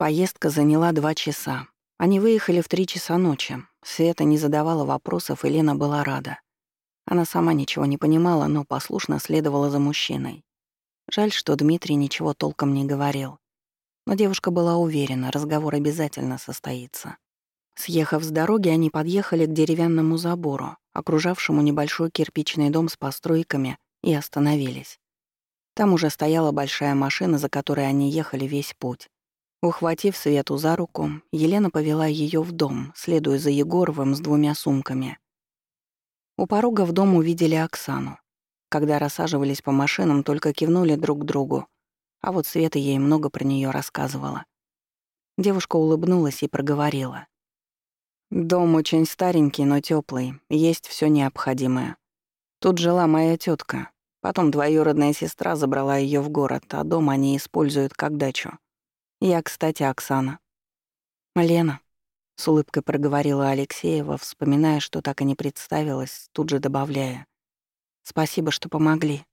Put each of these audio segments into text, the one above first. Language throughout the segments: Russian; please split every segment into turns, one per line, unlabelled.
Поездка заняла два часа. Они выехали в три часа ночи. Света не задавала вопросов, и Лена была рада. Она сама ничего не понимала, но послушно следовала за мужчиной. Жаль, что Дмитрий ничего толком не говорил. Но девушка была уверена, разговор обязательно состоится. Съехав с дороги, они подъехали к деревянному забору, окружавшему небольшой кирпичный дом с постройками, и остановились. Там уже стояла большая машина, за которой они ехали весь путь. Ухватив Свету за руку, Елена повела ее в дом, следуя за Егоровым с двумя сумками. У порога в дом увидели Оксану. Когда рассаживались по машинам, только кивнули друг к другу. А вот Света ей много про нее рассказывала. Девушка улыбнулась и проговорила. «Дом очень старенький, но теплый, есть все необходимое. Тут жила моя тетка. потом двоюродная сестра забрала ее в город, а дом они используют как дачу. Я, кстати, Оксана. Лена, с улыбкой проговорила Алексеева, вспоминая, что так и не представилась, тут же добавляя. Спасибо, что помогли.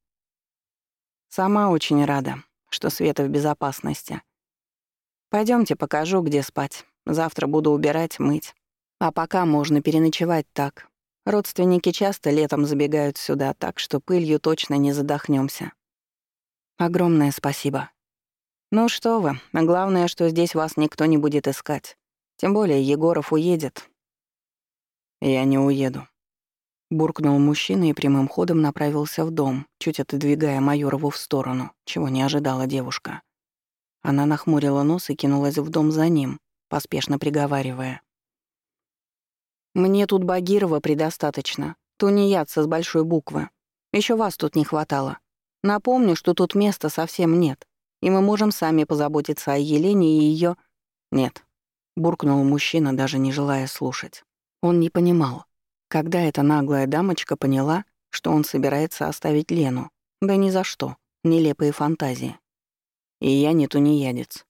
Сама очень рада, что Света в безопасности. Пойдемте, покажу, где спать. Завтра буду убирать, мыть. А пока можно переночевать так. Родственники часто летом забегают сюда, так что пылью точно не задохнемся. Огромное спасибо. «Ну что вы, главное, что здесь вас никто не будет искать. Тем более Егоров уедет». «Я не уеду», — буркнул мужчина и прямым ходом направился в дом, чуть отодвигая Майорову в сторону, чего не ожидала девушка. Она нахмурила нос и кинулась в дом за ним, поспешно приговаривая. «Мне тут Багирова предостаточно, тунеядца с большой буквы. Еще вас тут не хватало. Напомню, что тут места совсем нет. и мы можем сами позаботиться о Елене и ее. «Нет», — буркнул мужчина, даже не желая слушать. Он не понимал, когда эта наглая дамочка поняла, что он собирается оставить Лену. Да ни за что, нелепые фантазии. И я не тунеядец.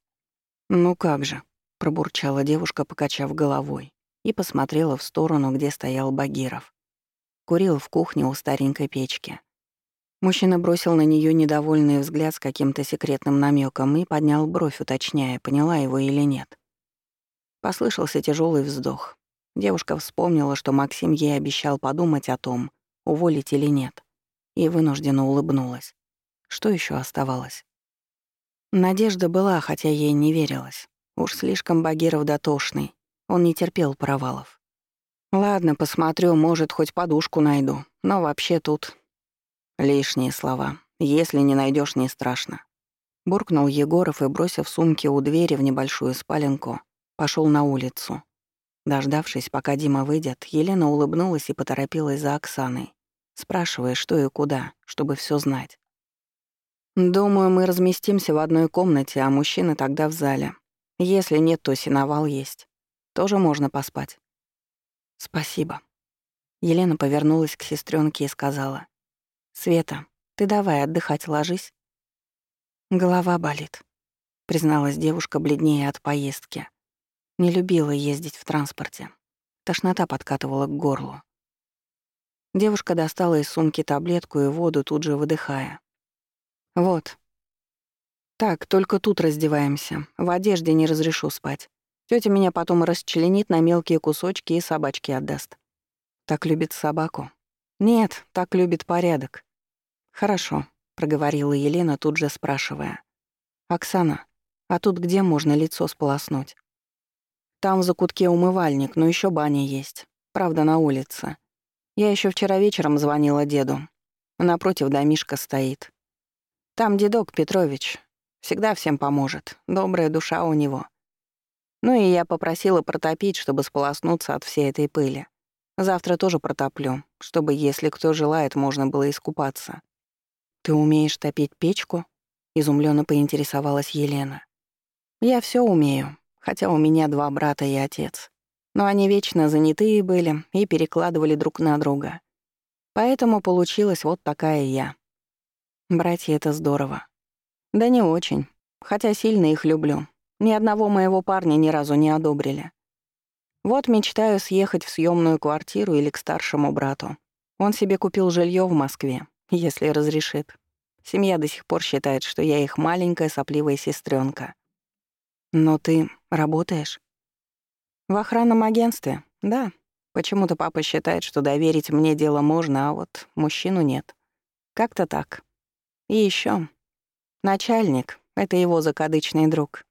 «Ну как же», — пробурчала девушка, покачав головой, и посмотрела в сторону, где стоял Багиров. Курил в кухне у старенькой печки. Мужчина бросил на нее недовольный взгляд с каким-то секретным намеком и поднял бровь, уточняя, поняла его или нет. Послышался тяжелый вздох. Девушка вспомнила, что Максим ей обещал подумать о том, уволить или нет, и вынужденно улыбнулась. Что еще оставалось? Надежда была, хотя ей не верилось. Уж слишком Багиров дотошный. Он не терпел провалов. «Ладно, посмотрю, может, хоть подушку найду. Но вообще тут Лишние слова. Если не найдешь, не страшно. Буркнул Егоров и, бросив сумки у двери в небольшую спаленку, пошел на улицу. Дождавшись, пока Дима выйдет, Елена улыбнулась и поторопилась за Оксаной, спрашивая, что и куда, чтобы все знать. «Думаю, мы разместимся в одной комнате, а мужчины тогда в зале. Если нет, то сеновал есть. Тоже можно поспать». «Спасибо». Елена повернулась к сестренке и сказала. Света, ты давай отдыхать ложись. Голова болит, призналась девушка бледнее от поездки. Не любила ездить в транспорте. Тошнота подкатывала к горлу. Девушка достала из сумки таблетку и воду, тут же выдыхая. «Вот». «Так, только тут раздеваемся. В одежде не разрешу спать. Тётя меня потом расчленит на мелкие кусочки и собачки отдаст. Так любит собаку. «Нет, так любит порядок». «Хорошо», — проговорила Елена, тут же спрашивая. «Оксана, а тут где можно лицо сполоснуть?» «Там в закутке умывальник, но еще баня есть. Правда, на улице. Я еще вчера вечером звонила деду. Напротив домишка стоит. Там дедок Петрович. Всегда всем поможет. Добрая душа у него». Ну и я попросила протопить, чтобы сполоснуться от всей этой пыли. Завтра тоже протоплю, чтобы, если кто желает, можно было искупаться. Ты умеешь топить печку? Изумленно поинтересовалась Елена. Я все умею, хотя у меня два брата и отец. Но они вечно занятые были и перекладывали друг на друга. Поэтому получилась вот такая я. Братья — это здорово. Да не очень, хотя сильно их люблю. Ни одного моего парня ни разу не одобрили. Вот мечтаю съехать в съемную квартиру или к старшему брату. Он себе купил жилье в Москве, если разрешит. Семья до сих пор считает, что я их маленькая сопливая сестренка. Но ты работаешь? В охранном агентстве, да. Почему-то папа считает, что доверить мне дело можно, а вот мужчину нет. Как-то так. И еще Начальник — это его закадычный друг.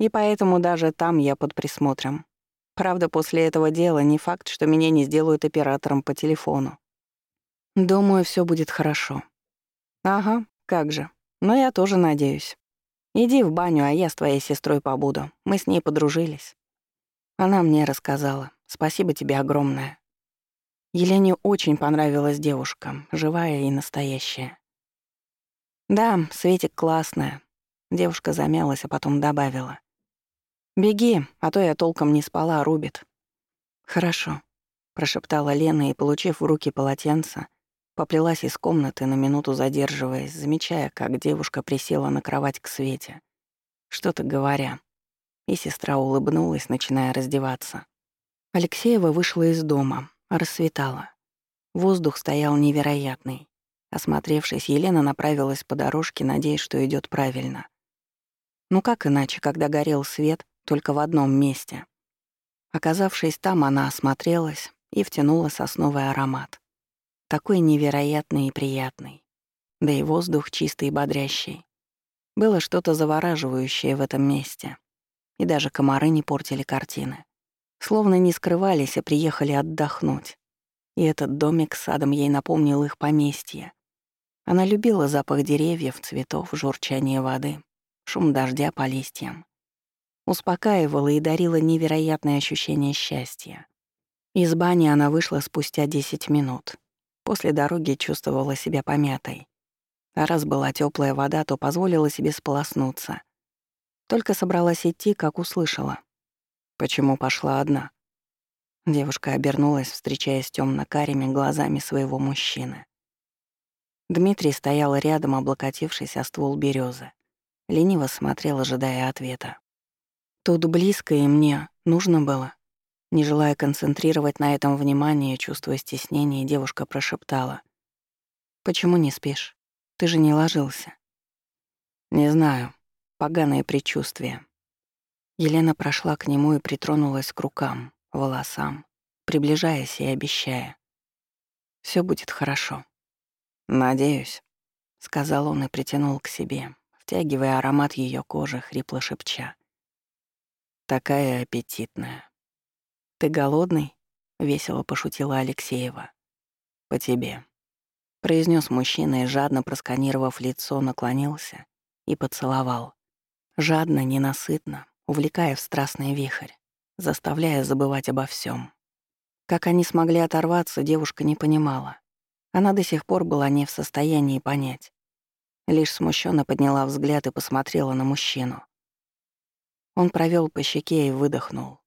И поэтому даже там я под присмотром. Правда, после этого дела не факт, что меня не сделают оператором по телефону. Думаю, все будет хорошо. Ага, как же. Но я тоже надеюсь. Иди в баню, а я с твоей сестрой побуду. Мы с ней подружились. Она мне рассказала. Спасибо тебе огромное. Елене очень понравилась девушка, живая и настоящая. Да, Светик классная. Девушка замялась, а потом добавила — «Беги, а то я толком не спала, а рубит». «Хорошо», — прошептала Лена и, получив в руки полотенце, поплелась из комнаты на минуту задерживаясь, замечая, как девушка присела на кровать к Свете, что-то говоря. И сестра улыбнулась, начиная раздеваться. Алексеева вышла из дома, рассветала. Воздух стоял невероятный. Осмотревшись, Елена направилась по дорожке, надеясь, что идет правильно. Ну как иначе, когда горел свет, только в одном месте. Оказавшись там, она осмотрелась и втянула сосновый аромат. Такой невероятный и приятный. Да и воздух чистый и бодрящий. Было что-то завораживающее в этом месте. И даже комары не портили картины. Словно не скрывались, а приехали отдохнуть. И этот домик с садом ей напомнил их поместье. Она любила запах деревьев, цветов, журчание воды, шум дождя по листьям успокаивала и дарила невероятное ощущение счастья. Из бани она вышла спустя 10 минут. После дороги чувствовала себя помятой. А раз была теплая вода, то позволила себе сполоснуться. Только собралась идти, как услышала. «Почему пошла одна?» Девушка обернулась, встречаясь темно-карими глазами своего мужчины. Дмитрий стоял рядом, облокотившись о ствол березы. Лениво смотрел, ожидая ответа. Тут близко и мне нужно было. Не желая концентрировать на этом внимание, чувствуя стеснение, девушка прошептала. «Почему не спишь? Ты же не ложился». «Не знаю. Поганое предчувствие». Елена прошла к нему и притронулась к рукам, волосам, приближаясь и обещая. "Все будет хорошо». «Надеюсь», — сказал он и притянул к себе, втягивая аромат ее кожи, хрипло шепча такая аппетитная. Ты голодный? весело пошутила Алексеева. По тебе, произнес мужчина и жадно просканировав лицо, наклонился и поцеловал. Жадно, ненасытно, увлекая в страстный вихрь, заставляя забывать обо всем. Как они смогли оторваться, девушка не понимала. Она до сих пор была не в состоянии понять. Лишь смущенно подняла взгляд и посмотрела на мужчину. Он провел по щеке и выдохнул.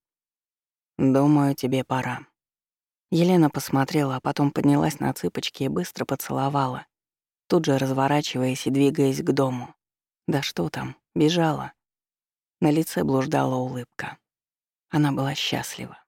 «Думаю, тебе пора». Елена посмотрела, а потом поднялась на цыпочки и быстро поцеловала, тут же разворачиваясь и двигаясь к дому. Да что там, бежала. На лице блуждала улыбка. Она была счастлива.